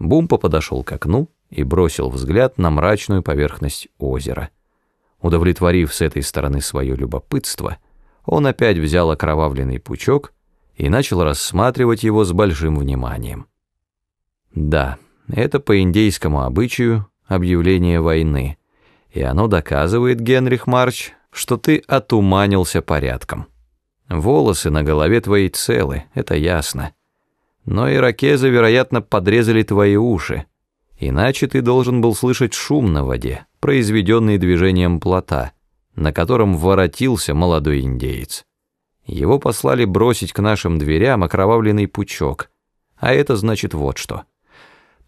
Бумпа подошел к окну и бросил взгляд на мрачную поверхность озера. Удовлетворив с этой стороны свое любопытство, он опять взял окровавленный пучок и начал рассматривать его с большим вниманием. Да, это по индейскому обычаю объявление войны, и оно доказывает, Генрих Марч, что ты отуманился порядком. Волосы на голове твои целы, это ясно. Но иракезы, вероятно, подрезали твои уши, иначе ты должен был слышать шум на воде, произведенный движением плота, на котором воротился молодой индеец. Его послали бросить к нашим дверям окровавленный пучок, а это значит вот что.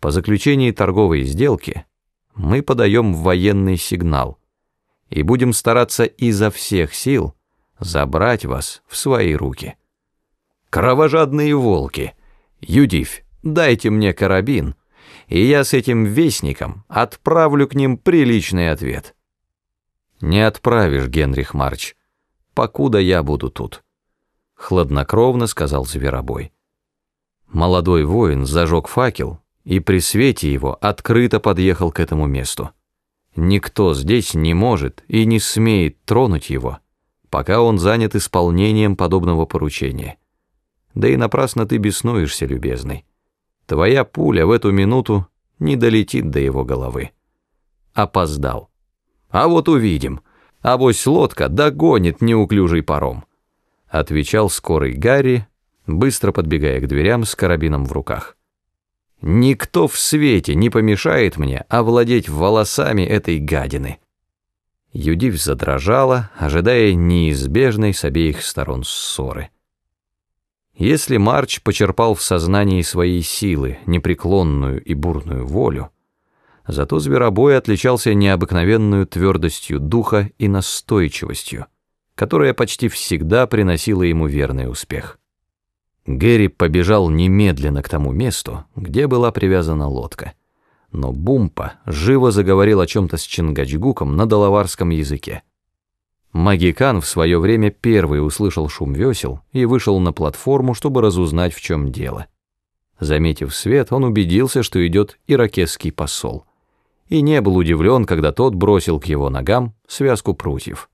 По заключении торговой сделки мы подаем военный сигнал и будем стараться изо всех сил забрать вас в свои руки. Кровожадные волки! Юдивь, дайте мне карабин, и я с этим вестником отправлю к ним приличный ответ. Не отправишь, Генрих Марч, покуда я буду тут, хладнокровно сказал Зверобой. Молодой воин зажег факел и при свете его открыто подъехал к этому месту. Никто здесь не может и не смеет тронуть его, пока он занят исполнением подобного поручения. Да и напрасно ты беснуешься, любезный. Твоя пуля в эту минуту не долетит до его головы. Опоздал. А вот увидим. Авось лодка догонит неуклюжий паром. Отвечал скорый Гарри, быстро подбегая к дверям с карабином в руках. Никто в свете не помешает мне овладеть волосами этой гадины. Юдив задрожала, ожидая неизбежной с обеих сторон ссоры. Если Марч почерпал в сознании своей силы, непреклонную и бурную волю, зато Зверобой отличался необыкновенную твердостью духа и настойчивостью, которая почти всегда приносила ему верный успех. Гэри побежал немедленно к тому месту, где была привязана лодка. Но Бумпа живо заговорил о чем-то с Чингачгуком на доловарском языке. Магикан в свое время первый услышал шум весел и вышел на платформу, чтобы разузнать, в чем дело. Заметив свет, он убедился, что идет иракесский посол, и не был удивлен, когда тот бросил к его ногам связку прутьев.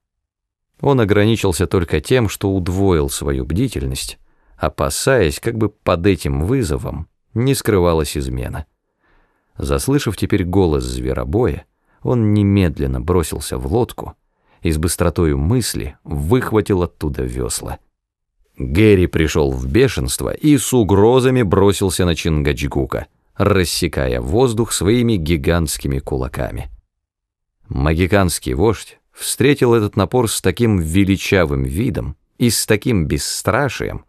Он ограничился только тем, что удвоил свою бдительность, опасаясь, как бы под этим вызовом не скрывалась измена. Заслышав теперь голос зверобоя, он немедленно бросился в лодку, и с быстротою мысли выхватил оттуда весла. Гэри пришел в бешенство и с угрозами бросился на Чингачгука, рассекая воздух своими гигантскими кулаками. Магиканский вождь встретил этот напор с таким величавым видом и с таким бесстрашием,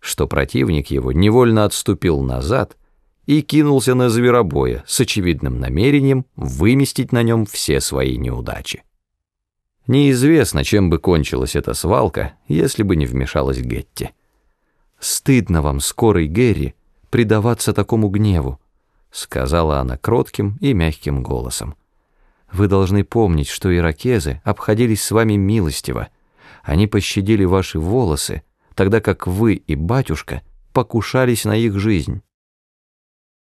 что противник его невольно отступил назад и кинулся на зверобоя с очевидным намерением выместить на нем все свои неудачи. Неизвестно, чем бы кончилась эта свалка, если бы не вмешалась Гетти. «Стыдно вам, скорый Гэри, предаваться такому гневу», сказала она кротким и мягким голосом. «Вы должны помнить, что иракезы обходились с вами милостиво. Они пощадили ваши волосы, тогда как вы и батюшка покушались на их жизнь».